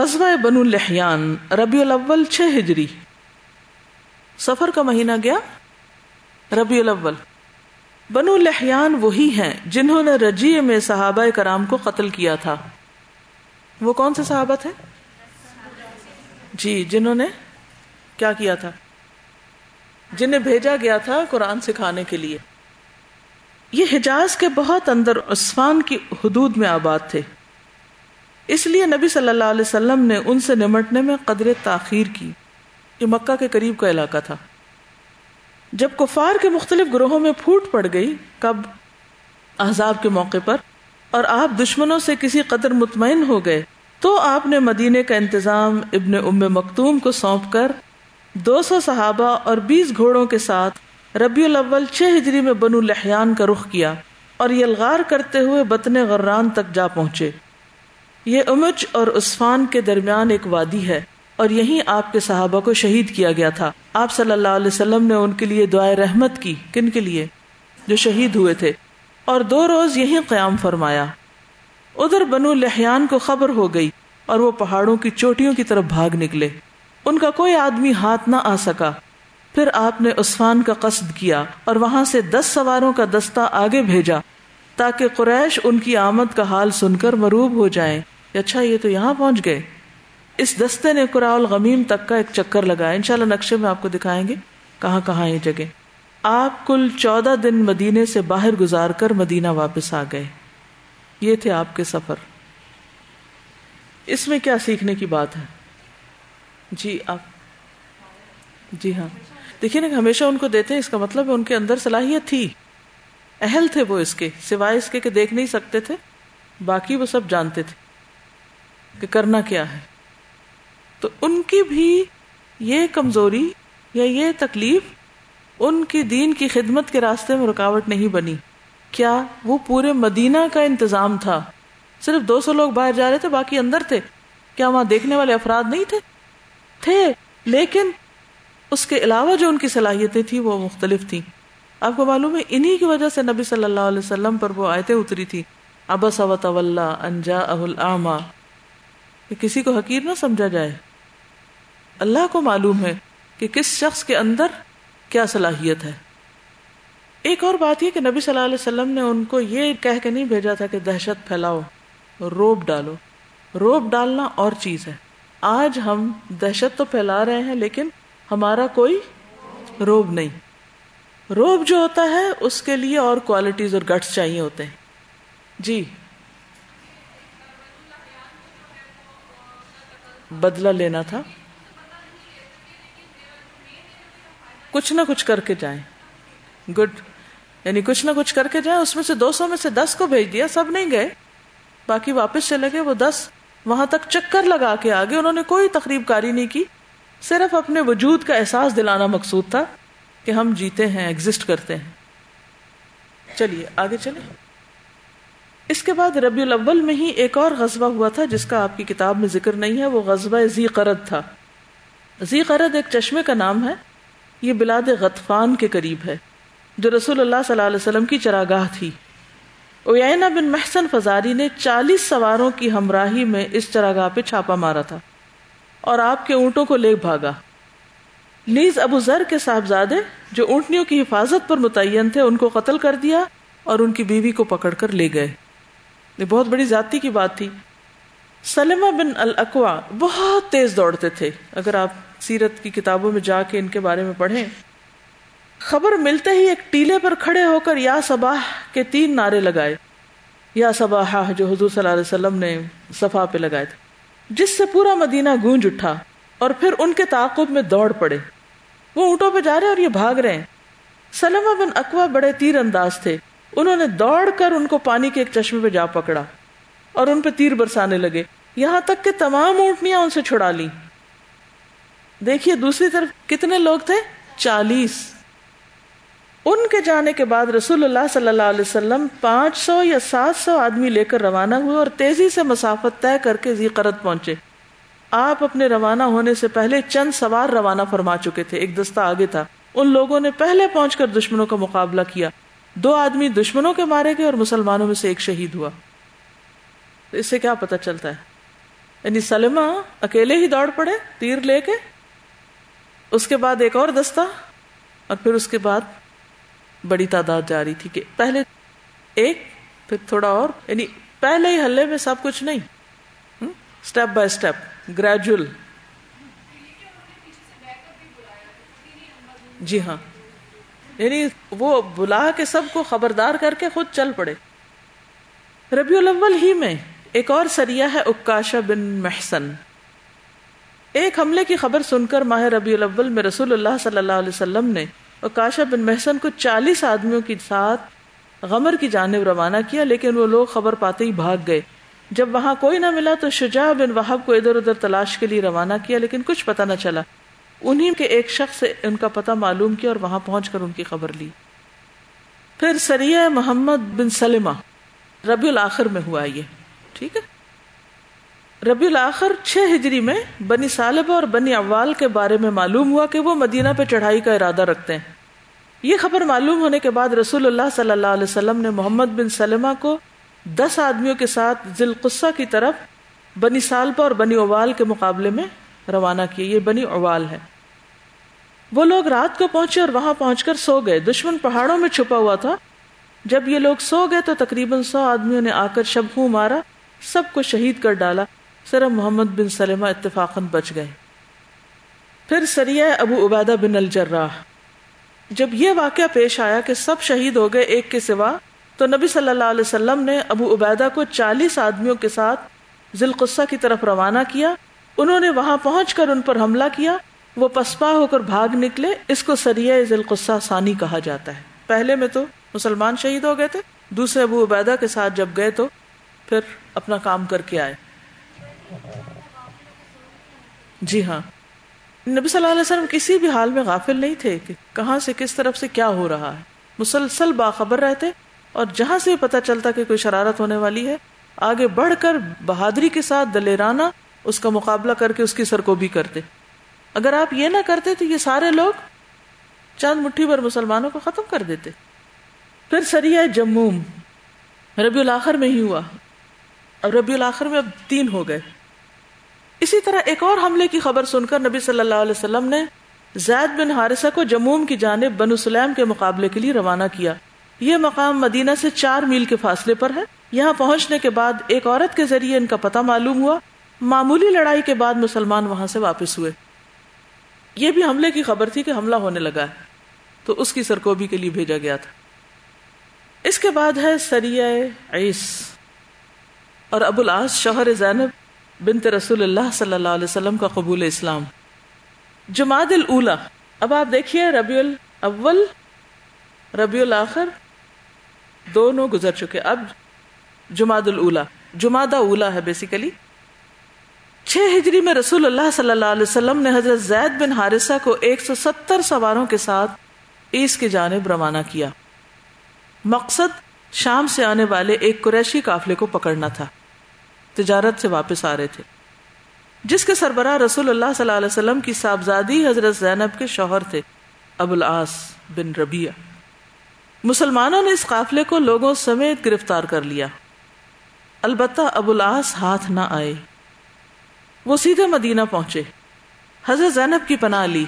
غزوہ بنو لحیان، ربیع الاول، چھ ہجری۔ سفر کا مہینہ گیا؟ ربیع الاول۔ بنو لحیان وہی ہیں جنہوں نے رجی میں صحابہ کرام کو قتل کیا تھا۔ وہ کون سے صحابہ تھے؟ جی جنہوں نے کیا کیا تھا؟ جنہیں بھیجا گیا تھا قرآن سکھانے کے لیے۔ یہ حجاز کے بہت اندر عثمان کی حدود میں آباد تھے۔ اس لیے نبی صلی اللہ علیہ وسلم نے ان سے نمٹنے میں قدر تاخیر کی یہ مکہ کے قریب کا علاقہ تھا۔ جب کفار کے مختلف گروہوں میں پھوٹ پڑ گئی، کب؟ احزاب کے موقع پر، اور آپ دشمنوں سے کسی قدر مطمئن ہو گئے، تو آپ نے مدینے کا انتظام ابن ام مکتوم کو سونپ کر دو سو صحابہ اور بیس گھوڑوں کے ساتھ ربیع الاول چھ ہجری میں بنو لحیان کا رخ کیا اور یلغار کرتے ہوئے بطن غران تک جا پہنچے۔ یہ امچ اور عثفان کے درمیان ایک وادی ہے اور یہیں آپ کے صحابہ کو شہید کیا گیا تھا۔ آپ صلی اللہ علیہ وسلم نے ان کے لیے دعائیں رحمت کی۔ کن کے لیے؟ جو شہید ہوئے تھے۔ اور دو روز یہیں قیام فرمایا۔ ادھر بنو لحیان کو خبر ہو گئی اور وہ پہاڑوں کی چوٹیوں کی طرف بھاگ نکلے۔ ان کا کوئی آدمی ہاتھ نہ آ سکا۔ پھر آپ نے عثمان کا قصد کیا اور وہاں سے دس سواروں کا دستہ آگے بھیجا۔ تاکہ قریش ان کی آمد کا حال سن کر مروب ہو جائیں۔ اچھا یہ تو یہاں پہنچ گئے۔ اس دستے نے قرآ الغمیم تک کا ایک چکر لگایا۔ انشاءاللہ نقشے میں آپ کو دکھائیں گے کہاں کہاں یہ جگہ۔ آپ کل چودہ دن مدینے سے باہر گزار کر مدینہ واپس آ گئے۔ یہ تھے آپ کے سفر۔ اس میں کیا سیکھنے کی بات ہے؟ جی آپ۔ جی ہاں۔ دیکھیے نا، ہمیشہ ان کو دیتے ہیں، اس کا مطلب ہے ان کے اندر صلاحیت تھی۔ اہل تھے وہ اس کے، سوائے اس کے کہ دیکھ نہیں سکتے تھے، باقی وہ سب جانتے تھے کہ کرنا کیا ہے۔ تو ان کی بھی یہ کمزوری یا یہ تکلیف ان کی دین کی خدمت کے راستے میں رکاوٹ نہیں بنی۔ کیا وہ پورے مدینہ کا انتظام تھا؟ صرف دو سو لوگ باہر جا رہے تھے، باقی اندر تھے۔ کیا وہاں دیکھنے والے افراد نہیں تھے؟ تھے، لیکن اس کے علاوہ جو ان کی صلاحیتیں تھیں وہ مختلف تھیں۔ آپ کو معلوم ہے، انہی کی وجہ سے نبی صلی اللہ علیہ وسلم پر وہ آیتیں اتری تھی ابس انجا اہل کسی کو حقیر نہ سمجھا جائے۔ اللہ کو معلوم ہے کہ کس شخص کے اندر کیا صلاحیت ہے۔ ایک اور بات یہ کہ نبی صلی اللہ علیہ وسلم نے ان کو یہ کہہ کے نہیں بھیجا تھا کہ دہشت پھیلاؤ، روب ڈالو۔ روب ڈالنا اور چیز ہے۔ آج ہم دہشت تو پھیلا رہے ہیں، لیکن ہمارا کوئی روب نہیں۔ روب جو ہوتا ہے، اس کے لیے اور کوالٹیز اور گٹس چاہیے ہوتے ہیں۔ جی۔ بدلہ لینا تھا۔ کچھ نہ کچھ کر کے جائیں۔ گڈ یعنی کچھ نہ کچھ کر کے جائیں، اس میں سے دو سو میں سے دس کو بھیج دیا، سب نہیں گئے۔ باقی واپس چلے گئے، وہ دس۔ وہاں تک چکر لگا کے آگے، انہوں نے کوئی تقریب کاری نہیں کی۔ صرف اپنے وجود کا احساس دلانا مقصود تھا۔ کہ ہم جیتے ہیں ایگزٹ کرتے ہیں۔ چلیے، آگے چلے اس کے بعد ربیع الاول میں ہی ایک اور غزبہ ہوا تھا، جس کا آپ کی کتاب میں ذکر نہیں ہے، وہ غزبہ زی قرد تھا۔ زی قرد ایک چشمے کا نام ہے۔ یہ بلاد غطفان کے قریب ہے، جو رسول اللہ صلی اللہ علیہ وسلم کی چراگاہ تھی۔ اوینا بن محسن فزاری نے چالیس سواروں کی ہمراہی میں اس چراگاہ پہ چھاپا مارا تھا اور آپ کے اونٹوں کو لے بھاگا۔ نیز ابو ذر کے صاحبزادے جو اونٹنیوں کی حفاظت پر متعین تھے، ان کو قتل کر دیا اور ان کی بیوی کو پکڑ کر لے گئے۔ یہ بہت بڑی ذاتی کی بات تھی۔ سلمہ بن الاقوا بہت تیز دوڑتے تھے۔ اگر آپ سیرت کی کتابوں میں جا کے ان کے بارے میں پڑھیں، خبر ملتے ہی ایک ٹیلے پر کھڑے ہو کر یا سباہ کے تین نعرے لگائے۔ یا سباہ جو حضور صلی اللہ علیہ وسلم نے صفا پہ لگائے تھے، جس سے پورا مدینہ گونج اٹھا اور پھر ان کے تعاقب میں دوڑ پڑے۔ وہ اونٹوں پہ جا رہے اور یہ بھاگ رہے ہیں۔ سلمہ بن اقوا بڑے تیر انداز تھے۔ انہوں نے دوڑ کر ان کو پانی کے ایک چشمے پہ جا پکڑا اور ان پہ تیر برسانے لگے۔ یہاں تک کہ تمام اونٹنیاں ان سے چھڑا لی دیکھیے دوسری طرف کتنے لوگ تھے؟ چالیس۔ ان کے جانے کے بعد رسول اللہ صلی اللہ علیہ وسلم پانچ سو یا سات سو آدمی لے کر روانہ ہوئے اور تیزی سے مسافت طے کر کے قرد پہنچے۔ آپ اپنے روانہ ہونے سے پہلے چند سوار روانہ فرما چکے تھے۔ ایک دستہ آگے تھا۔ ان لوگوں نے پہلے پہنچ کر دشمنوں کا مقابلہ کیا۔ دو آدمی دشمنوں کے مارے گئے اور مسلمانوں میں سے ایک شہید ہوا۔ اس سے کیا پتا چلتا ہے؟ یعنی سلمہ اکیلے ہی دوڑ پڑے، تیر لے کے، اس کے بعد ایک اور دستہ، اور پھر اس کے بعد بڑی تعداد جا رہی تھی کہ پہلے ایک، پھر تھوڑا اور یعنی پہلے ہی ہلے میں سب کچھ نہیں۔ اسٹیپ بائی اسٹیپ گریجول جی ہاں. یعنی وہ بلا کے سب کو خبردار کر کے خود چل پڑے. ربیع الاول ہی میں ایک اور سریا ہے اکاشا بن محسن. ایک حملے کی خبر سن کر ماہ ربیع الاول میں رسول اللہ صلی اللہ علیہ وسلم نے اکاشا بن محسن کو چالیس آدمیوں کے ساتھ غمر کی جانب روانہ کیا، لیکن وہ لوگ خبر پاتے ہی بھاگ گئے۔ جب وہاں کوئی نہ ملا تو شجاع بن وہب کو ادھر ادھر تلاش کے لیے روانہ کیا، لیکن کچھ پتہ نہ چلا۔ انہیں کے ایک شخص سے ان کا پتہ معلوم کیا اور وہاں پہنچ کر ان کی خبر لی۔ پھر سریہ محمد بن سلمہ ربی الآخر میں ہوا یہ۔ ٹھیک ہے؟ ربی الآخر چھ ہجری میں بنی صالبہ اور بنی اوال کے بارے میں معلوم ہوا کہ وہ مدینہ پہ چڑھائی کا ارادہ رکھتے ہیں۔ یہ خبر معلوم ہونے کے بعد رسول اللہ صلی اللہ علیہ وسلم نے محمد بن سلمہ کو دس آدمیوں کے ساتھ ذیل کی طرف بنی سالبہ اور بنی اوال کے مقابلے میں روانہ کیے۔ یہ بنی اوال ہے۔ وہ لوگ رات کو پہنچے اور وہاں پہنچ کر سو گئے۔ دشمن پہاڑوں میں چھپا ہوا تھا۔ جب یہ لوگ سو گئے تو تقریباً سو آدمیوں نے آ کر شب خوں مارا، سب کو شہید کر ڈالا۔ صرف محمد بن سلمہ اتفاقاً بچ گئے۔ پھر سریہ ابو عبیدہ بن الجراح۔ جب یہ واقعہ پیش آیا کہ سب شہید ہو گئے، ایک کے سوا تو نبی صلی اللہ علیہ وسلم نے ابو عبیدہ کو چالیس آدمیوں کے ساتھ ذلقصہ کی طرف روانہ کیا۔ انہوں نے وہاں پہنچ کر ان پر حملہ کیا۔ وہ پسپا ہو کر بھاگ نکلے۔ اس کو سریہ ذلقصہ ثانی کہا جاتا ہے۔ پہلے میں تو مسلمان شہید ہو گئے تھے۔ دوسرے ابو عبیدہ کے ساتھ جب گئے تو پھر اپنا کام کر کے آئے۔ جی ہاں۔ نبی صلی اللہ علیہ وسلم کسی بھی حال میں غافل نہیں تھے کہ کہاں سے کس طرف سے کیا ہو رہا ہے۔ مسلسل باخبر رہتے۔ اور جہاں سے پتا چلتا کہ کوئی شرارت ہونے والی ہے، آگے بڑھ کر بہادری کے ساتھ دلیرانہ اس کا مقابلہ کر کے اس کی سرکوبی کرتے۔ اگر آپ یہ نہ کرتے تو یہ سارے لوگ چند مٹھی بھر مسلمانوں کو ختم کر دیتے۔ پھر سریا جموم ربی الاخر میں ہی ہوا۔ اور ربی الاخر میں اب تین ہو گئے۔ اسی طرح ایک اور حملے کی خبر سن کر نبی صلی اللہ علیہ وسلم نے زید بن حارثہ کو جموم کی جانب بنو سلیم کے مقابلے کے لیے روانہ کیا۔ یہ مقام مدینہ سے چار میل کے فاصلے پر ہے۔ یہاں پہنچنے کے بعد ایک عورت کے ذریعے ان کا پتہ معلوم ہوا۔ معمولی لڑائی کے بعد مسلمان وہاں سے واپس ہوئے۔ یہ بھی حملے کی خبر تھی کہ حملہ ہونے لگا ہے۔ تو اس کی سرکوبی کے لیے بھیجا گیا تھا۔ اس کے بعد ہے سریہ عیس۔ اور ابو العاص شوہر زینب بنت رسول اللہ صلی اللہ علیہ وسلم کا قبول اسلام۔ جماعت الاولا اب آپ دیکھیے ربیع الاول، ربیع الاخر۔ دونوں گزر چکے۔ اب جماعت الاولا جماعت اولا ہے بیسیکلی چھ ہجری میں رسول اللہ صلی اللہ علیہ وسلم نے حضرت زید بن حارثہ کو ایک سو ستر سواروں کے ساتھ عیس کی جانب روانہ کیا۔ مقصد شام سے آنے والے ایک قریشی قافلے کو پکڑنا تھا۔ تجارت سے واپس آ رہے تھے۔ جس کے سربراہ رسول اللہ صلی اللہ علیہ وسلم کی صاحبزادی حضرت زینب کے شوہر تھے ابو العاص بن ربیہ مسلمانوں نے اس قافلے کو لوگوں سمیت گرفتار کر لیا۔ البتہ ابو العاص ہاتھ نہ آئے۔ وہ سیدھے مدینہ پہنچے۔ حضرت زینب کی پناہ لی۔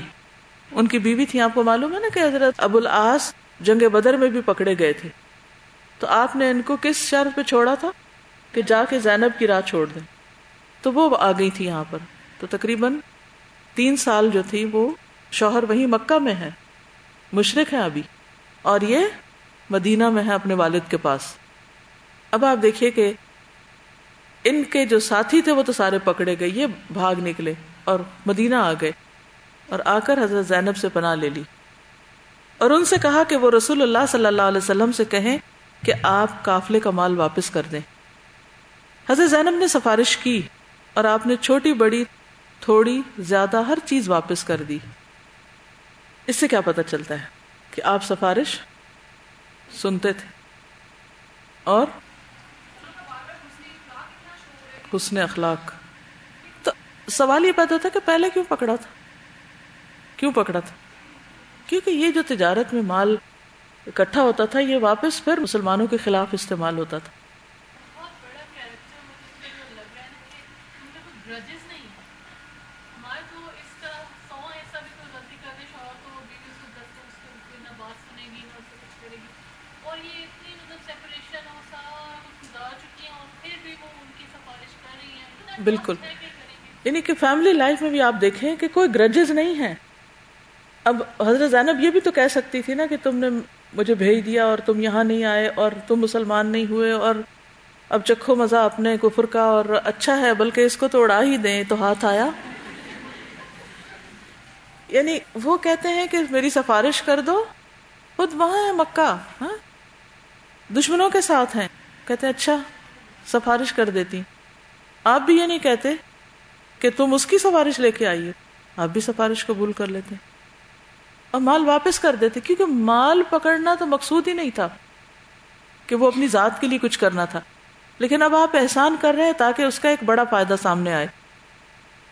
ان کی بیوی تھی، آپ کو معلوم ہے نا کہ حضرت ابو العاص جنگ بدر میں بھی پکڑے گئے تھے۔ تو آپ نے ان کو کس شرط پہ چھوڑا تھا کہ جا کے زینب کی راہ چھوڑ دیں؟ تو وہ آ گئی تھی یہاں پر۔ تو تقریباً تین سال جو تھی وہ شوہر وہی مکہ میں ہے۔ مشرق ہے ابھی۔ اور یہ مدینہ میں ہے اپنے والد کے پاس۔ اب آپ دیکھیے کہ ان کے جو ساتھی تھے وہ تو سارے پکڑے گئے، یہ بھاگ نکلے اور مدینہ آ گئے اور آ کر حضرت زینب سے پناہ لے لی۔ اور ان سے کہا کہ وہ رسول اللہ صلی اللہ علیہ وسلم سے کہیں کہ آپ کافلے کا مال واپس کر دیں۔ حضرت زینب نے سفارش کی اور آپ نے چھوٹی بڑی تھوڑی زیادہ ہر چیز واپس کر دی۔ اس سے کیا پتا چلتا ہے؟ کہ آپ سفارش سنتے تھے اور حسن اخلاق۔ تو سوال یہ پیدا تھا کہ پہلے کیوں پکڑا تھا؟ کیوں پکڑا تھا؟ کیونکہ یہ جو تجارت میں مال اکٹھا ہوتا تھا، یہ واپس پھر مسلمانوں کے خلاف استعمال ہوتا تھا۔ بالکل۔ یعنی کہ فیملی لائف میں بھی آپ دیکھیں کہ کوئی گرجز نہیں ہے۔ اب حضرت زینب یہ بھی تو کہہ سکتی تھی نا کہ تم نے مجھے بھیج دیا اور تم یہاں نہیں آئے اور تم مسلمان نہیں ہوئے اور اب چکھو مزہ اپنے کفر کا اور اچھا ہے بلکہ اس کو تو اڑا ہی دیں تو ہاتھ آیا۔ یعنی وہ کہتے ہیں کہ میری سفارش کر دو خود وہاں ہے مکہ ہاں؟ دشمنوں کے ساتھ ہیں۔ کہتے ہیں اچھا سفارش کر دیتی۔ آپ بھی یہ نہیں کہتے کہ تم اس کی سفارش لے کے آئیے۔ آپ بھی سفارش قبول کر لیتے۔ اور مال واپس کر دیتے، کیونکہ مال پکڑنا تو مقصود ہی نہیں تھا کہ وہ اپنی ذات کے لیے کچھ کرنا تھا۔ لیکن اب آپ احسان کر رہے ہیں تاکہ اس کا ایک بڑا فائدہ سامنے آئے۔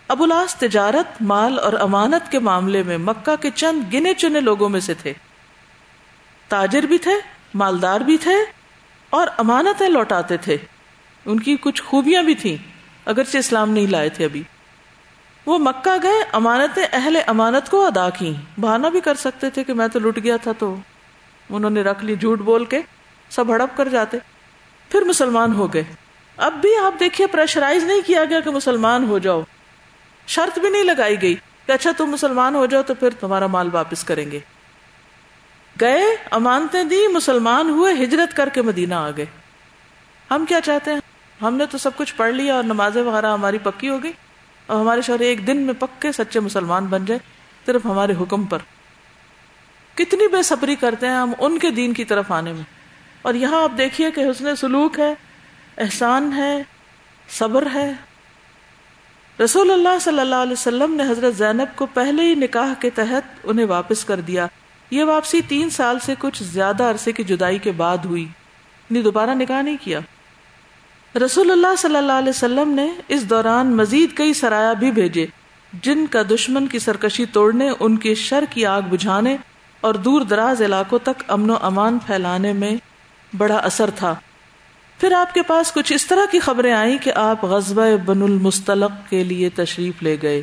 ابو الاس تجارت، مال اور امانت کے معاملے میں مکہ کے چند گنے چنے لوگوں میں سے تھے۔ تاجر بھی تھے مالدار بھی تھے اور امانتیں لوٹاتے تھے۔ ان کی کچھ خوبیاں بھی تھیں، اگرچہ اسلام نہیں لائے تھے ابھی۔ وہ مکہ گئے، امانتیں اہل امانت کو ادا کی بہانا بھی کر سکتے تھے کہ میں تو لٹ گیا تھا تو انہوں نے رکھ لی جھوٹ بول کے، سب ہڑپ کر جاتے۔ پھر مسلمان ہو گئے۔ اب بھی آپ دیکھیے، پریشرائز نہیں کیا گیا کہ مسلمان ہو جاؤ۔ شرط بھی نہیں لگائی گئی کہ اچھا تم مسلمان ہو جاؤ تو پھر تمہارا مال واپس کریں گے۔ گئے، امانتیں دی، مسلمان ہوئے، ہجرت کر کے مدینہ آ گئے۔ ہم کیا چاہتے ہیں؟ ہم نے تو سب کچھ پڑھ لیا اور نمازیں وغیرہ ہماری پکی ہو گئی۔ اور ہمارے شوہر ایک دن میں پکے سچے مسلمان بن جائے صرف ہمارے حکم پر۔ کتنی بے صبری کرتے ہیں ہم ان کے دین کی طرف آنے میں۔ اور یہاں آپ دیکھیے کہ حسن سلوک ہے، احسان ہے، صبر ہے۔ رسول اللہ صلی اللہ علیہ وسلم نے حضرت زینب کو پہلے ہی نکاح کے تحت انہیں واپس کر دیا۔ یہ واپسی تین سال سے کچھ زیادہ عرصے کی جدائی کے بعد ہوئی۔ یعنی دوبارہ نکاح نہیں کیا۔ رسول اللہ صلی اللہ علیہ وسلم نے اس دوران مزید کئی سرایا بھی بھیجے، جن کا دشمن کی سرکشی توڑنے، ان کے شر کی آگ بجھانے اور دور دراز علاقوں تک امن و امان پھیلانے میں بڑا اثر تھا۔ پھر آپ کے پاس کچھ اس طرح کی خبریں آئیں کہ آپ غزب بن المستلق کے لیے تشریف لے گئے۔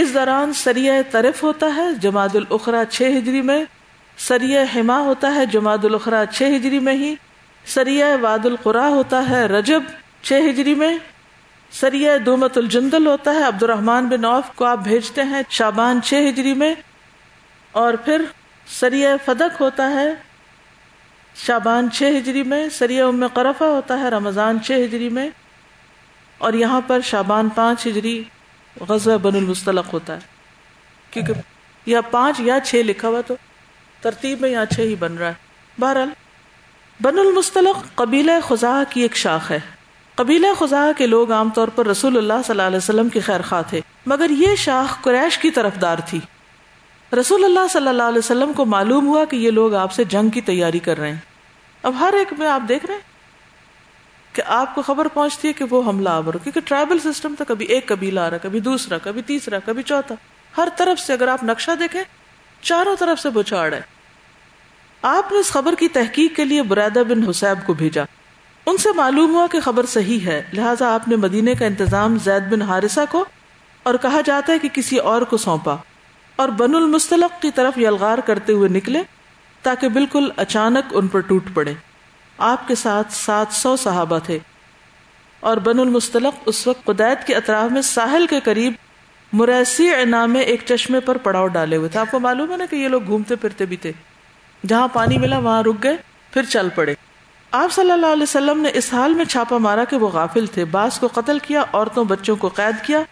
اس دوران سریہ طرف ہوتا ہے جماعت الاخرا چھ ہجری میں سریہ حما ہوتا ہے جماعت الاخرا چھ ہجری میں ہی سریہ واد القرا ہوتا ہے، رجب چھ ہجری میں سریہ دومت الجندل ہوتا ہے عبد الرحمان بن عوف کو آپ بھیجتے ہیں شابان چھ ہجری میں، اور پھر سریہ فدق ہوتا ہے، شابان چھ ہجری میں سریہ ام قرفہ ہوتا ہے، رمضان چھ ہجری میں، اور یہاں پر شابان پانچ ہجری غزوہ بن المستلق ہوتا ہے۔ کیونکہ یا پانچ یا چھ لکھا ہوا تو ترتیب میں یہاں چھ ہی بن رہا ہے۔ بہرحال بن المستلق قبیلہ خزا کی ایک شاخ ہے۔ قبیلہ خزا کے لوگ عام طور پر رسول اللہ صلی اللہ علیہ وسلم کے خیر خواہ تھے، مگر یہ شاخ قریش کی طرف دار تھی۔ رسول اللہ صلی اللہ علیہ وسلم کو معلوم ہوا کہ یہ لوگ آپ سے جنگ کی تیاری کر رہے ہیں۔ اب ہر ایک میں آپ دیکھ رہے ہیں۔ کہ آپ کو خبر پہنچتی ہے کہ وہ حملہ آور کیونکہ ٹرائبل سسٹم تو کبھی ایک قبیلہ آ رہا کبھی دوسرا، کبھی تیسرا، کبھی چوتھا۔ ہر طرف سے اگر آپ نقشہ دیکھیں، چاروں طرف سے بچاڑ ہے۔ آپ نے اس خبر کی تحقیق کے لیے برادہ بن حسیب کو بھیجا۔ ان سے معلوم ہوا کہ خبر صحیح ہے، لہٰذا آپ نے مدینے کا انتظام زید بن حارثہ کو اور کہا جاتا ہے کہ کسی اور کو سونپا اور بن المستلق کی طرف یلغار کرتے ہوئے نکلے تاکہ بالکل اچانک ان پر ٹوٹ پڑے۔ آپ کے ساتھ سات سو صحابہ تھے اور بن المستلق اس وقت قدیت کے اطراف میں ساحل کے قریب مریسی انعام ایک چشمے پر پڑاؤ ڈالے ہوئے تھے۔ آپ کو معلوم ہے نا کہ یہ لوگ گھومتے پھرتے بھی تھے۔ جہاں پانی ملا وہاں رک گئے، پھر چل پڑے۔ آپ صلی اللہ علیہ وسلم نے اس حال میں چھاپا مارا کہ وہ غافل تھے۔ باس کو قتل کیا، عورتوں بچوں کو قید کیا،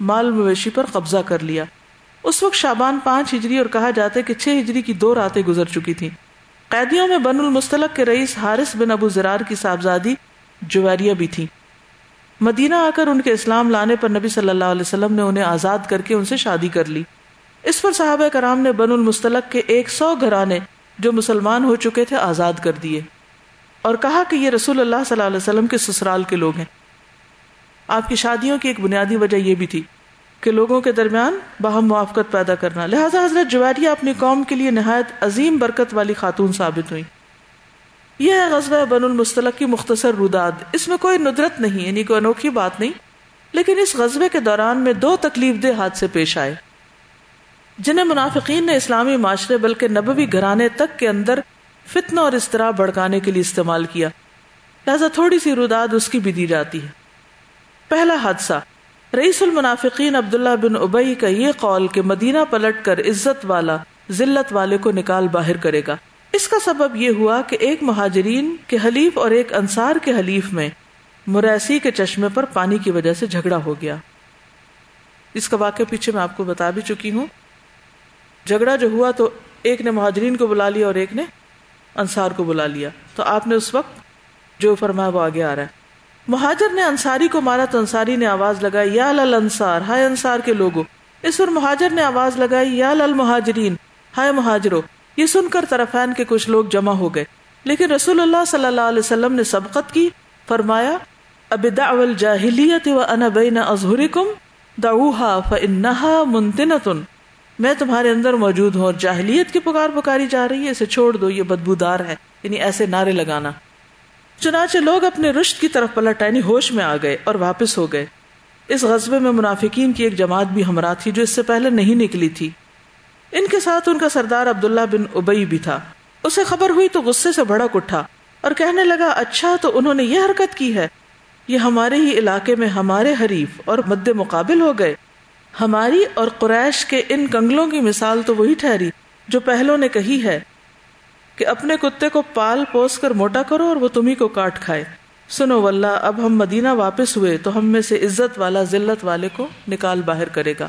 مال مویشی پر قبضہ کر لیا۔ اس وقت شابان پانچ ہجری اور کہا جاتا ہے کہ چھ ہجری کی دو راتیں گزر چکی تھی قیدیوں میں بن المستلق کے رئیس حارث بن ابو زرار کی صاحبزادی جویریہ بھی تھی۔ مدینہ آ کر ان کے اسلام لانے پر نبی صلی اللہ علیہ وسلم نے انہیں آزاد کر کے ان سے شادی کر لی۔ اس پر صحابہ کرام نے بن المستلق کے ایک سو گھرانے جو مسلمان ہو چکے تھے آزاد کر دیے۔ اور کہا کہ یہ رسول اللہ صلی اللہ علیہ وسلم کے سسرال کے لوگ ہیں۔ آپ کی شادیوں کی ایک بنیادی وجہ یہ بھی تھی کہ لوگوں کے درمیان باہم موافقت پیدا کرنا۔ لہٰذا حضرت جواریہ اپنی قوم کے لیے نہایت عظیم برکت والی خاتون ثابت ہوئی یہ ہے غزوہ بن المستلق کی مختصر روداد۔ اس میں کوئی ندرت نہیں یعنی کوئی انوکھی بات نہیں، لیکن اس غزبے کے دوران میں دو تکلیف دہ حادثے پیش آئے۔ جنہیں منافقین نے اسلامی معاشرے بلکہ نبوی گھرانے تک کے اندر فتنہ اور استراب بڑھکانے کے لیے استعمال کیا۔ لہذا تھوڑی سی روداد اس کی بھی دی جاتی ہے۔ پہلا حادثہ۔ رئیس المنافقین عبداللہ بن ابئی کا یہ قول کہ مدینہ پلٹ کر عزت والا، ذلت والے کو نکال باہر کرے گا۔ اس کا سبب یہ ہوا کہ ایک مہاجرین کے حلیف اور ایک انصار کے حلیف میں مریسی کے چشمے پر پانی کی وجہ سے جھگڑا ہو گیا۔ اس کا واقعہ پیچھے میں آپ کو بتا بھی چکی ہوں۔ جھگڑا جو ہوا تو ایک نے مہاجرین کو بلا لیا اور ایک نے انصار کو بلا لیا۔ تو آپ نے اس وقت جو فرمایا وہ آگے آ رہا ہے۔ مہاجر نے انصاری کو مارا تو انصاری نے آواز لگائی، یا لل انصار، ہائے انصار کے لوگوں اس پر مہاجر نے آواز لگائی، یا لل مہاجرین، ہائے مہاجرو۔ یہ سن کر طرفین کے کچھ لوگ جمع ہو گئے۔ لیکن رسول اللہ صلی اللہ علیہ وسلم نے سبقت کی، فرمایا اب دعوال جاہلیت و انا بین ازہرکم دعوها فانها منتنتن۔ میں تمہارے اندر موجود ہوں اور جاہلیت کی پکار پکاری جا رہی ہے، اسے چھوڑ دو، یہ بدبودار ہے۔ یعنی ایسے نعرے لگانا۔ چنانچہ لوگ اپنے رشت کی طرف پلٹ یعنی ہوش میں آ گئے اور واپس ہو گئے۔ اس غزبے میں منافقین کی ایک جماعت بھی ہمراہ تھی جو اس سے پہلے نہیں نکلی تھی۔ ان کے ساتھ ان کا سردار عبداللہ بن ابئی بھی تھا۔ اسے خبر ہوئی تو غصے سے بڑک اٹھا اور کہنے لگا اچھا تو انہوں نے یہ حرکت کی ہے۔ یہ ہمارے ہی علاقے میں ہمارے حریف اور مد مقابل ہو گئے۔ ہماری اور قریش کے ان کنگلوں کی مثال تو وہی ٹھہری جو پہلوں نے کہی ہے۔ کہ اپنے کتے کو پال پوس کر موٹا کرو اور وہ تمہیں کو کاٹ کھائے۔ سنو واللہ، اب ہم مدینہ واپس ہوئے تو ہم میں سے عزت والا ذلت والے کو نکال باہر کرے گا۔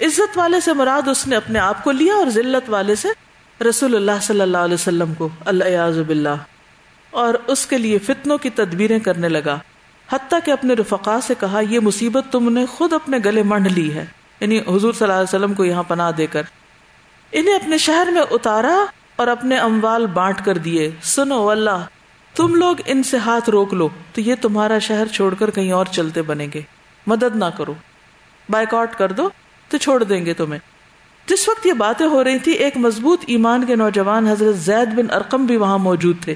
عزت والے سے مراد اس نے اپنے آپ کو لیا اور ذلت والے سے رسول اللہ صلی اللہ علیہ وسلم کو اللہ باللہ۔ اور اس کے لیے فتنوں کی تدبیریں کرنے لگا۔ حتیٰ کہ اپنے رفقا سے کہا، یہ مصیبت تم نے خود اپنے گلے منڈ لی ہے۔ یعنی حضور صلی اللہ علیہ وسلم کو یہاں پناہ دے کر۔ انہیں اپنے شہر میں اتارا اور اپنے اموال بانٹ کر دیے۔ سنو اللہ، تم لوگ ان سے ہاتھ روک لو، تو یہ تمہارا شہر چھوڑ کر کہیں اور چلتے بنے گے۔ مدد نہ کرو۔ بائک آؤٹ کر دو، تو چھوڑ دیں گے تمہیں۔ جس وقت یہ باتیں ہو رہی تھی، ایک مضبوط ایمان کے نوجوان حضرت زید بن ارقم بھی وہاں موجود تھے۔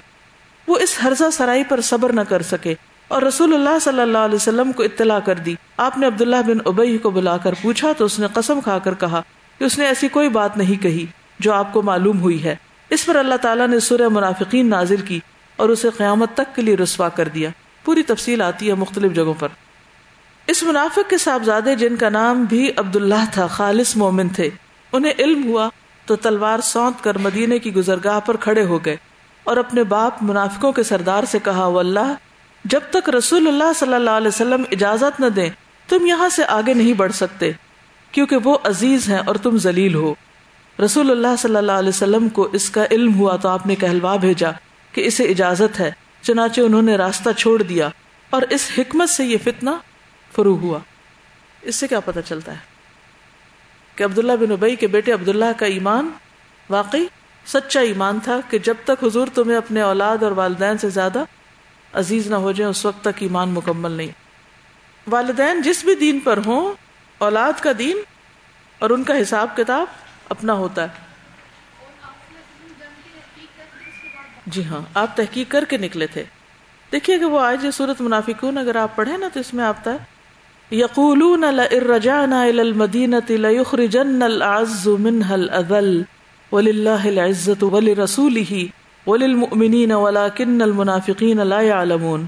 وہ اس حرزہ سرائی پر صبر نہ کر سکے اور رسول اللہ صلی اللہ علیہ وسلم کو اطلاع کر دی۔ آپ نے عبداللہ بن ابئی کو بلا کر پوچھا تو اس نے قسم کھا کر کہا کہ اس نے ایسی کوئی بات نہیں کہی جو آپ کو معلوم ہوئی ہے۔ اس پر اللہ تعالیٰ نے سورہ منافقین نازل کی اور اسے قیامت تک کے لیے رسوا کر دیا۔ پوری تفصیل آتی ہے مختلف جگہوں پر۔ اس منافق کے صاحبزادے جن کا نام بھی عبداللہ تھا، خالص مومن تھے۔ انہیں علم ہوا تو تلوار سونت کر مدینے کی گزرگاہ پر کھڑے ہو گئے اور اپنے باپ منافقوں کے سردار سے کہا وہ اللہ جب تک رسول اللہ صلی اللہ علیہ وسلم اجازت نہ دیں، تم یہاں سے آگے نہیں بڑھ سکتے، کیونکہ وہ عزیز ہیں اور تم ذلیل ہو۔ رسول اللہ صلی اللہ علیہ وسلم کو اس کا علم ہوا تو آپ نے کہلوا بھیجا کہ اسے اجازت ہے، چنانچہ انہوں نے راستہ چھوڑ دیا اور اس حکمت سے یہ فتنہ فرو ہوا۔ اس سے کیا پتا چلتا ہے؟ کہ عبداللہ بن ابئی کے بیٹے عبداللہ کا ایمان واقعی سچا ایمان تھا کہ جب تک حضور تمہیں اپنے اولاد اور والدین سے زیادہ عزیز نہ ہو جائیں، اس وقت تک ایمان مکمل نہیں۔ والدین جس بھی دین پر ہوں، اولاد کا دین اور ان کا حساب کتاب اپنا ہوتا ہے۔ جی ہاں آپ تحقیق کر کے نکلے تھے۔ دیکھیے کہ وہ آج یہ صورت منافقون، اگر آپ پڑھیں نا تو اس میں آتا ہے۔ یقولون لئرجعنا الى المدینة لیخرجن العز منها الاذل وللہ العزت ولرسوله وللمؤمنین ولكن المنافقین لا يعلمون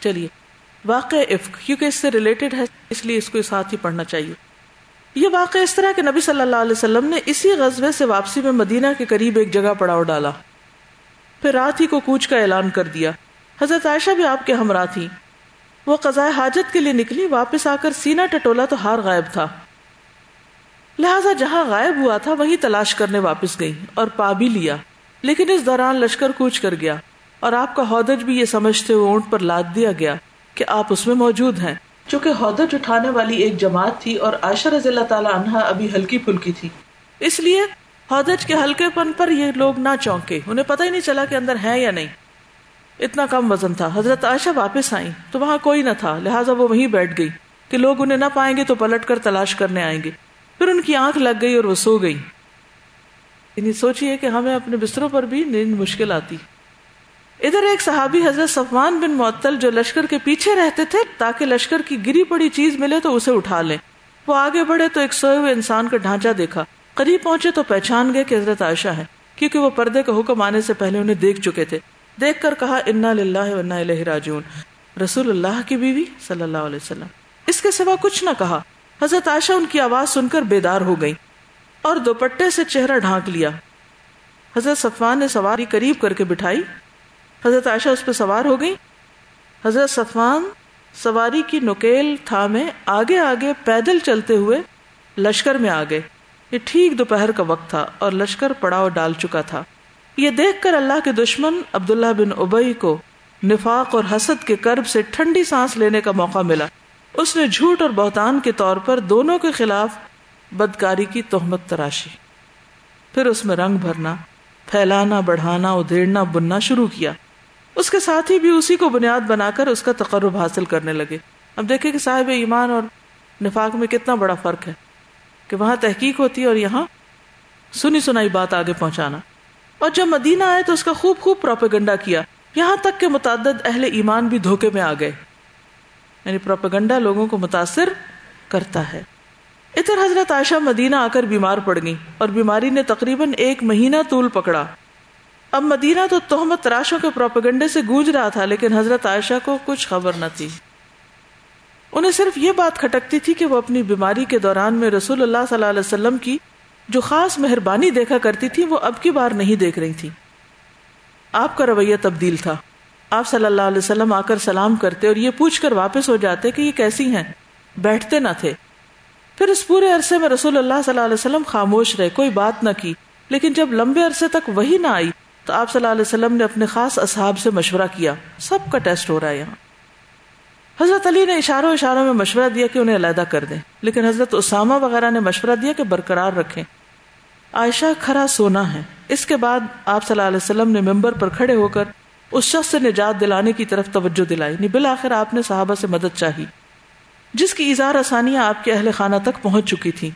چلیے، واقع افق کیونکہ اس سے ریلیٹڈ ہے، اس لیے اس کو ساتھ ہی پڑھنا چاہیے۔ یہ واقع اس طرح کہ نبی صلی اللہ علیہ وسلم نے اسی غزبے سے واپسی میں مدینہ کے قریب ایک جگہ پڑاؤ ڈالا۔ پھر رات ہی کو کوچ کا اعلان کر دیا۔ حضرت عائشہ بھی آپ کے ہمراہ تھی وہ قضاء حاجت کے لیے نکلی، واپس آ کر سینا ٹٹولا تو ہار غائب تھا۔ لہذا جہاں غائب ہوا تھا وہی تلاش کرنے واپس گئی اور پا بھی لیا۔ لیکن اس دوران لشکر کوچ کر گیا اور آپ کا ہودج بھی یہ سمجھتے ہوئے اونٹ پر لاد دیا گیا کہ آپ اس میں موجود ہیں۔ چونکہ ہودج اٹھانے والی ایک جماعت تھی اور عائشہ رضی اللہ تعالیٰ عنہ ابھی ہلکی پھلکی تھی۔ اس لیے ہودج کے ہلکے پن پر یہ لوگ نہ چونکے۔ انہیں پتہ ہی نہیں چلا کہ اندر ہے یا نہیں۔ اتنا کم وزن تھا۔ حضرت عائشہ واپس آئیں تو وہاں کوئی نہ تھا۔ لہٰذا وہ وہیں بیٹھ گئی کہ لوگ انہیں نہ پائیں گے تو پلٹ کر تلاش کرنے آئیں گے۔ پھر ان کی آنکھ لگ گئی اور وہ سو گئی یعنی سوچیے کہ ہمیں اپنے بستروں پر بھی نیند مشکل آتی۔ ادھر ایک صحابی حضرت صفوان بن معطل جو لشکر کے پیچھے رہتے تھے تاکہ لشکر کی گری پڑی چیز ملے تو اسے اٹھا لیں۔ وہ آگے بڑھے تو ایک سوئے ہوئے انسان کا ڈھانچہ دیکھا۔ قریب پہنچے تو پہچان گئے کہ حضرت عائشہ ہے کیونکہ وہ پردے کا حکم آنے سے پہلے انہیں دیکھ چکے تھے۔ دیکھ کر کہا، انا للہ راجون رسول اللہ کی بیوی صلی اللہ علیہ وسلم۔ اس کے سوا کچھ نہ کہا۔ حضرت عائشہ ان کی آواز سن کر بیدار ہو گئی اور دوپٹے سے چہرہ ڈھانک لیا۔ حضرت صفوان نے سواری قریب کر کے بٹھائی۔ حضرت عائشہ اس پہ سوار ہو گئی حضرت صفوان سواری کی نکیل تھامے آگے آگے پیدل چلتے ہوئے لشکر میں آ گئے۔ یہ ٹھیک دوپہر کا وقت تھا اور لشکر پڑاؤ ڈال چکا تھا۔ یہ دیکھ کر اللہ کے دشمن عبداللہ بن ابئی کو نفاق اور حسد کے کرب سے ٹھنڈی سانس لینے کا موقع ملا۔ اس نے جھوٹ اور بہتان کے طور پر دونوں کے خلاف بدکاری کی تہمت تراشی۔ پھر اس میں رنگ بھرنا، پھیلانا، بڑھانا، ادھیڑنا، بننا شروع کیا۔ اس کے ساتھ ہی بھی اسی کو بنیاد بنا کر اس کا تقرب حاصل کرنے لگے۔ اب دیکھیں کہ صاحب ایمان اور نفاق میں کتنا بڑا فرق ہے کہ وہاں تحقیق ہوتی ہے اور یہاں سنی سنائی بات آگے پہنچانا۔ اور جب مدینہ آئے تو اس کا خوب خوب پروپیگنڈا کیا۔ یہاں تک کہ متعدد اہل ایمان بھی دھوکے میں آ گئے۔ یعنی پروپیگنڈا لوگوں کو متاثر کرتا ہے۔ ادھر حضرت عائشہ مدینہ آ کر بیمار پڑ گئی اور بیماری نے تقریباً ایک مہینہ طول پکڑا۔ اب مدینہ تو تہمت تراشوں کے پروپیگنڈے سے گونج رہا تھا، لیکن حضرت عائشہ کو کچھ خبر نہ تھی۔ انہیں صرف یہ بات کھٹکتی تھی کہ وہ اپنی بیماری کے دوران میں رسول اللہ صلی اللہ علیہ وسلم کی جو خاص مہربانی دیکھا کرتی تھی، وہ اب کی بار نہیں دیکھ رہی تھی۔ آپ کا رویہ تبدیل تھا۔ آپ صلی اللہ علیہ وسلم آ کر سلام کرتے اور یہ پوچھ کر واپس ہو جاتے کہ یہ کیسی ہیں۔ بیٹھتے نہ تھے۔ پھر اس پورے عرصے میں رسول اللہ صلی اللہ علیہ وسلم خاموش رہے، کوئی بات نہ کی۔ لیکن جب لمبے عرصے تک وہی نہ آئی تو آپ صلی اللہ علیہ وسلم نے اپنے خاص اصحاب سے مشورہ کیا۔ سب کا ٹیسٹ ہو رہا ہے یہاں۔ حضرت علی نے اشاروں اشاروں میں مشورہ دیا کہ انہیں علیحدہ کر دیں۔ لیکن حضرت اسامہ وغیرہ نے مشورہ دیا کہ برقرار رکھیں۔ عائشہ کھرا سونا ہے۔ اس کے بعد آپ صلی اللہ علیہ وسلم نے ممبر پر کھڑے ہو کر اس شخص سے نجات دلانے کی طرف توجہ دلائی۔ یعنی بالآخر آپ نے صحابہ سے مدد چاہی۔ جس کی اظہار آسانیاں آپ کے اہل خانہ تک پہنچ چکی تھی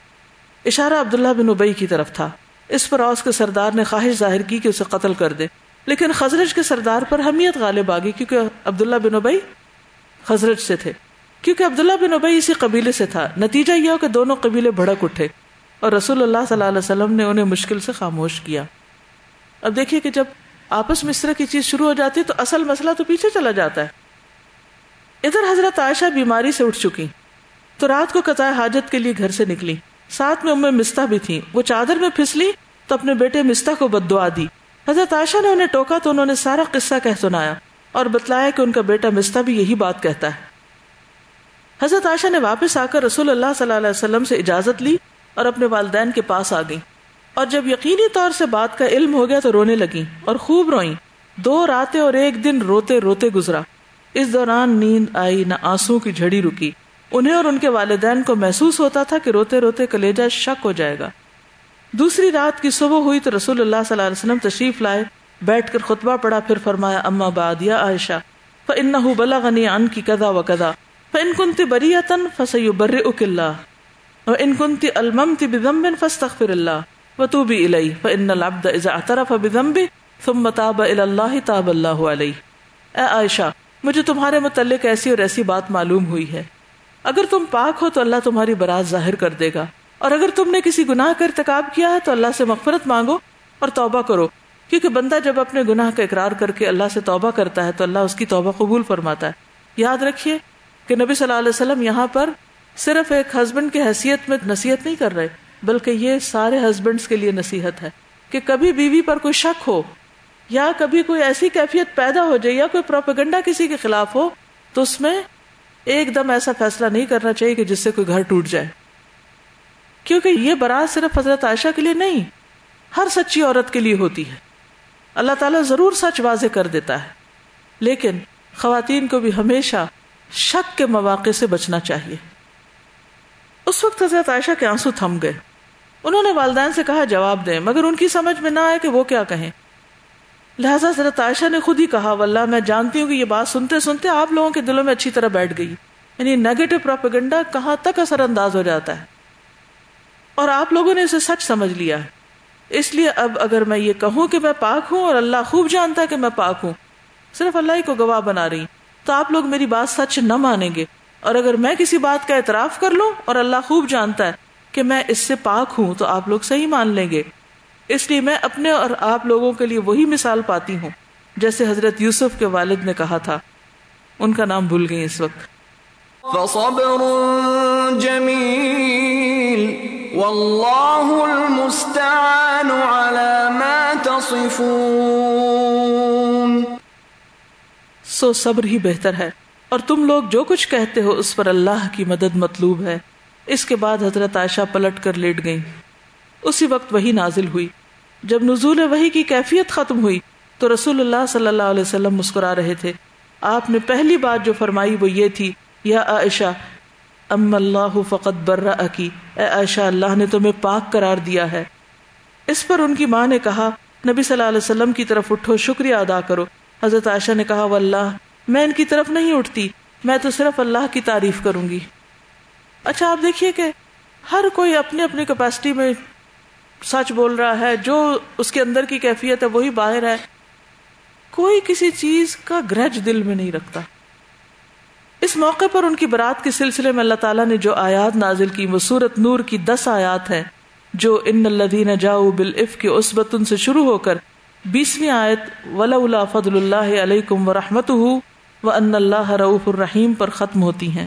اشارہ عبداللہ بن ابئی کی طرف تھا۔ اس پر اوس کے سردار نے خواہش ظاہر کی کہ اسے قتل کر دے۔ لیکن خزرج کے سردار پر حمیت غالب آ گئی کیونکہ عبداللہ بن ابئی خزرج سے تھے۔ کیونکہ عبداللہ بن ابئی اسی قبیلے سے تھا۔ نتیجہ یہ ہو کہ دونوں قبیلے بھڑک اٹھے اور رسول اللہ صلی اللہ علیہ وسلم نے انہیں مشکل سے خاموش کیا۔ اب دیکھیے کہ جب آپس میں اس طرح کی چیز شروع ہو جاتی ہے تو اصل مسئلہ تو پیچھے چلا جاتا ہے۔ ادھر حضرت عائشہ بیماری سے اٹھ چکی۔ تو رات کو قطع حاجت کے لیے گھر سے نکلی۔ ساتھ میں ام مستا بھی تھی وہ چادر میں پھسلی تو اپنے بیٹے مستا کو بد دعا دی۔ حضرت عائشہ نے انہیں ٹوکا تو انہوں نے سارا قصہ کہہ سنایا اور بتلایا کہ ان کا بیٹا مستا بھی یہی بات کہتا ہے۔ حضرت عائشہ نے واپس آ کر رسول اللہ صلی اللہ علیہ وسلم سے اجازت لی اور اپنے والدین کے پاس آ گئی اور جب یقینی طور سے بات کا علم ہو گیا تو رونے لگی اور خوب روئیں۔ دو راتیں اور ایک دن روتے روتے گزرا۔ اس دوران نیند آئی، نہ آنسو کی جھڑی رکی۔ انہیں اور ان کے والدین کو محسوس ہوتا تھا کہ روتے روتے کلیجا شک ہو جائے گا۔ دوسری رات کی صبح ہوئی تو رسول اللہ صلی اللہ علیہ وسلم تشریف لائے، بیٹھ کر خطبہ پڑا پھر فرمایا، اما باد یا عائشہ فَإِنَّهُ بَلَغَنِي عَنْكِ كَذَا وَكَذَا فَإِن كُنْتِ بَرِيَةً فَسَيُبَرِّئُكِ اللَّهُ وَإِن كُنْتِ أَلْمَمْتِ بِذَنْبٍ فَاسْتَغْفِرِ اللَّهُ وَتُوبِ إِلَيْهِ فَإِنَّ الْعَبْدَ إِذَا اعْتَرَفَ بِذَنْبِهِ ثُمَّ تَابَ إِلَى اللَّهِ تَابَ اللَّهُ عَلَيْهِ اے عائشہ، مجھے تمہارے متعلق ایسی اور ایسی بات معلوم ہوئی ہے۔ اگر تم پاک ہو تو اللہ تمہاری برات ظاہر کر دے گا۔ اور اگر تم نے کسی گناہ کا ارتکاب کیا ہے تو اللہ سے مغفرت مانگو اور توبہ کرو۔ کیونکہ بندہ جب اپنے گناہ کا اقرار کر کے اللہ سے توبہ کرتا ہے تو اللہ اس کی توبہ قبول فرماتا ہے۔ یاد رکھیے کہ نبی صلی اللہ علیہ وسلم یہاں پر صرف ایک ہسبینڈ کی حیثیت میں نصیحت نہیں کر رہے، بلکہ یہ سارے ہسبینڈ کے لیے نصیحت ہے کہ کبھی بیوی پر کوئی شک ہو یا کبھی کوئی ایسی کیفیت پیدا ہو جائے یا کوئی پروپیگنڈا کسی کے خلاف ہو، تو اس میں ایک دم ایسا فیصلہ نہیں کرنا چاہیے کہ جس سے کوئی گھر ٹوٹ جائے۔ کیونکہ یہ برات صرف حضرت عائشہ کے لیے نہیں، ہر سچی عورت کے لیے ہوتی ہے۔ اللہ تعالیٰ ضرور سچ واضح کر دیتا ہے۔ لیکن خواتین کو بھی ہمیشہ شک کے مواقع سے بچنا چاہیے۔ اس وقت حضرت عائشہ کے آنسو تھم گئے۔ انہوں نے والدین سے کہا، جواب دیں، مگر ان کی سمجھ میں نہ آئے کہ وہ کیا کہیں۔ لہٰذا حضرت عائشہ نے خود ہی کہا، واللہ میں جانتی ہوں کہ یہ بات سنتے سنتے آپ لوگوں کے دلوں میں اچھی طرح بیٹھ گئی۔ یعنی نیگیٹو پروپیگنڈا کہاں تک اثر انداز ہو جاتا ہے؟ اور آپ لوگوں نے اسے سچ سمجھ لیا ہے۔ اس لیے اب اگر میں یہ کہوں کہ میں پاک ہوں اور اللہ خوب جانتا ہے کہ میں پاک ہوں، صرف اللہ ہی کو گواہ بنا رہی تو آپ لوگ میری بات سچ نہ مانیں گے۔ اور اگر میں کسی بات کا اعتراف کر لوں اور اللہ خوب جانتا ہے کہ میں اس سے پاک ہوں، تو آپ لوگ صحیح مان لیں گے۔ اس لیے میں اپنے اور آپ لوگوں کے لیے وہی مثال پاتی ہوں جیسے حضرت یوسف کے والد نے کہا تھا۔ ان کا نام بھول گئی اس وقت۔ فصبر جمیل واللہ المستعان على ما تصفون۔ سو صبر ہی بہتر ہے۔ اور تم لوگ جو کچھ کہتے ہو اس پر اللہ کی مدد مطلوب ہے۔ اس کے بعد حضرت عائشہ پلٹ کر لیٹ گئی اسی وقت وہی نازل ہوئی۔ جب نزول وہی کی کیفیت ختم ہوئی تو رسول اللہ صلی اللہ علیہ وسلم مسکرا رہے تھے۔ آپ نے پہلی بات جو فرمائی وہ یہ تھی، یا عائشہ ام اللہ فقط برا اکی اے عائشہ، اللہ نے تمہیں پاک قرار دیا ہے۔ اس پر ان کی ماں نے کہا، نبی صلی اللہ علیہ وسلم کی طرف اٹھو، شکریہ ادا کرو۔ حضرت عائشہ نے کہا، واللہ، میں ان کی طرف نہیں اٹھتی، میں تو صرف اللہ کی تعریف کروں گی۔ اچھا آپ دیکھیے کہ ہر کوئی اپنی اپنی کیپیسٹی میں سچ بول رہا ہے، جو اس کے اندر کی کیفیت ہے، وہی باہر ہے۔ کوئی کسی چیز کا گرج دل میں نہیں رکھتا۔ اس موقع پر ان کی برات کے سلسلے میں اللہ تعالیٰ نے جو آیات نازل کی، وہ سورت نور کی دس آیات ہیں، جو ان الدین جاؤ بالعف کے اسبتن سے شروع ہو کر بیسویں آیت ولا فضل اللہ علیکم و رحمت و ان اللہ رعف الرحیم پر ختم ہوتی ہیں۔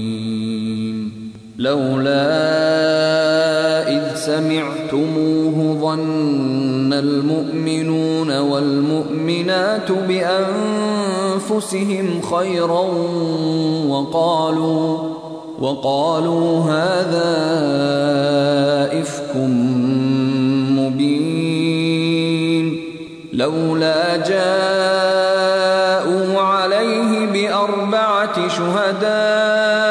لولا إذ سمعتموه ظن المؤمنون والمؤمنات بأنفسهم خيرا وقالوا وقالوا هذا إفك لولا جاءوا عليه بأربعة شهداء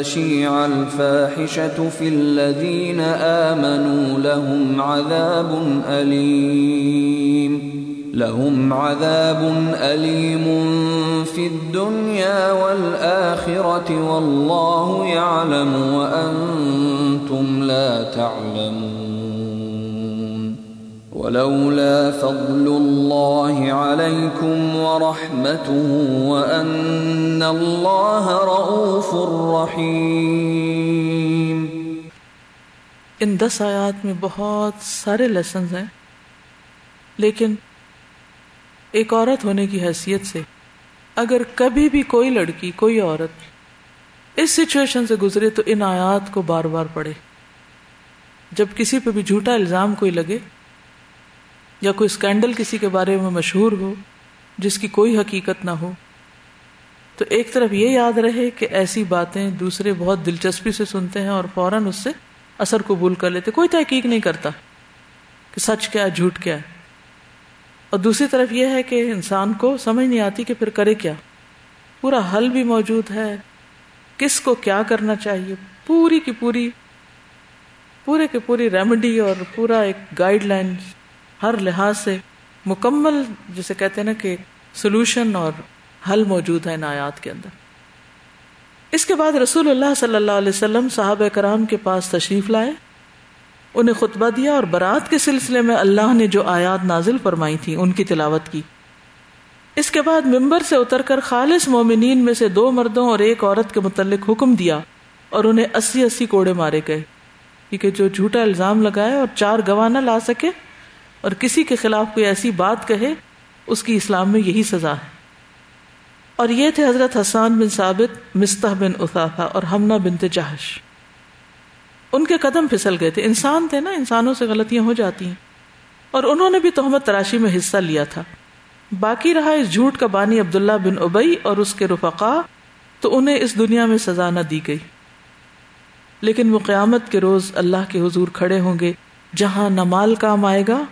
تشيع الفاحشة في الذين آمنوا لهم عذاب أليم. لهم عذاب أليم في الدنيا والآخرة والله يعلم وأنتم لا تعلمون. ولولا فضل الله عليكم ورحمته وأن الله رؤوف رحيم. ان دس آیات میں بہت سارے لیسنز ہیں، لیکن ایک عورت ہونے کی حیثیت سے، اگر کبھی بھی کوئی لڑکی، کوئی عورت اس سچویشن سے گزرے تو ان آیات کو بار بار پڑھے۔ جب کسی پہ بھی جھوٹا الزام کوئی لگے یا کوئی اسکینڈل کسی کے بارے میں مشہور ہو جس کی کوئی حقیقت نہ ہو، تو ایک طرف یہ یاد رہے کہ ایسی باتیں دوسرے بہت دلچسپی سے سنتے ہیں اور فوراً اس سے اثر قبول کر لیتے، کوئی تحقیق نہیں کرتا کہ سچ کیا ہے، جھوٹ کیا ہے۔ اور دوسری طرف یہ ہے کہ انسان کو سمجھ نہیں آتی کہ پھر کرے کیا۔ پورا حل بھی موجود ہے، کس کو کیا کرنا چاہیے، پوری کی پوری، پورے کی پوری ریمیڈی اور پورا ایک گائیڈ لائن ہر لحاظ سے مکمل جسے کہتے ہیں نا کہ سولوشن اور حل موجود ہے ان آیات کے اندر۔ اس کے بعد رسول اللہ صلی اللہ علیہ وسلم صحابہ کرام کے پاس تشریف لائے۔ انہیں خطبہ دیا اور برات کے سلسلے میں اللہ نے جو آیات نازل فرمائی تھی ان کی تلاوت کی۔ اس کے بعد ممبر سے اتر کر خالص مومنین میں سے دو مردوں اور ایک عورت کے متعلق حکم دیا اور انہیں اسی اسی کوڑے مارے گئے۔ کیونکہ جو جھوٹا الزام لگائے اور چار گواہ نہ لا سکے اور کسی کے خلاف کوئی ایسی بات کہے، اس کی اسلام میں یہی سزا ہے۔ اور یہ تھے حضرت حسان بن ثابت، مستح بن اثافا اور ہمنا بن تجہش ان کے قدم پھسل گئے تھے۔ انسان تھے نا، انسانوں سے غلطیاں ہو جاتی ہیں۔ اور انہوں نے بھی تہمت تراشی میں حصہ لیا تھا۔ باقی رہا اس جھوٹ کا بانی عبداللہ بن ابئی اور اس کے رفقا تو انہیں اس دنیا میں سزا نہ دی گئی۔ لیکن وہ قیامت کے روز اللہ کے حضور کھڑے ہوں گے، جہاں نہ مال کام آئے گا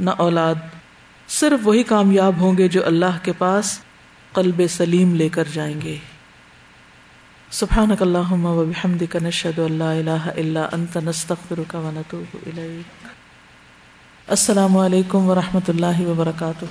نہ اولاد، صرف وہی کامیاب ہوں گے جو اللہ کے پاس قلب سلیم لے کر جائیں گے۔ سبحانك اللهم وبحمدك نشهد ان لا اله الا انت نستغفرك ونتوب اليك السلام علیکم ورحمۃ اللہ وبرکاتہ۔